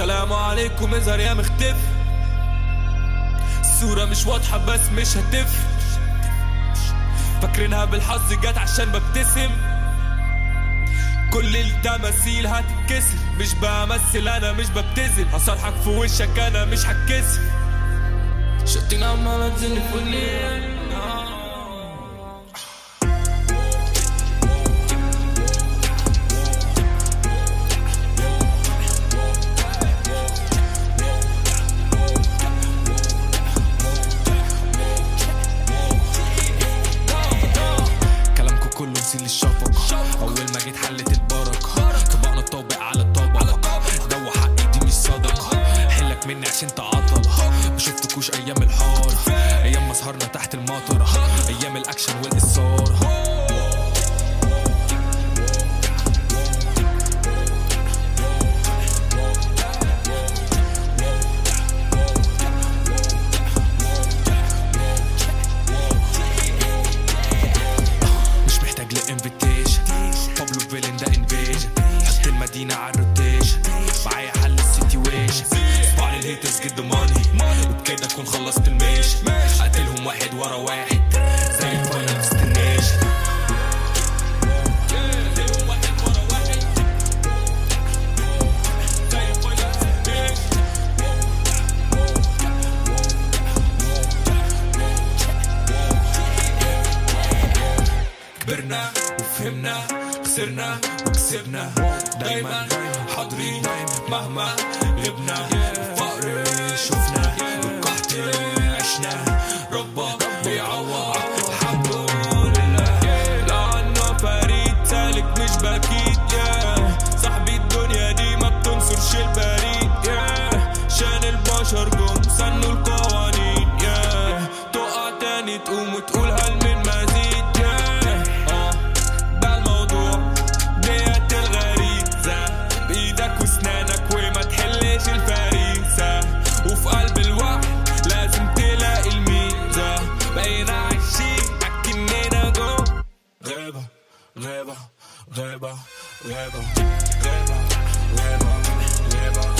سلام عليكم اظهر يا مختفي الصورة مش واضحة بس مش هتفرق. فاكرينها بالحظ جت عشان ببتسم. كل التماثيل هتتكسر. مش بمثل أنا مش ببتذل هصرحك في وشك أنا مش هتكسر. شتين عمالة تزن في ودني نسيل الشفقة أول ما جيت حلت البركة. طبقنا الطابق على الطبق دوا حقي دي مش صدقة. حلك مني عشان تعطل ما شفتكوش أيام الحار أيام ما سهرنا تحت المطرة. أيام الأكشن والإثارة حط المدينة على ال rotation معايا حل ال situation. اسمع ال haters get money وبكده أكون خلصت ال mission أقتلهم واحد ورا واحد. زي ال final كبرنا وفهمنا. خسرنا وكسبنا دايما حاضرين مهما غبنا gleba, gleba, gleba, gleba, gleba.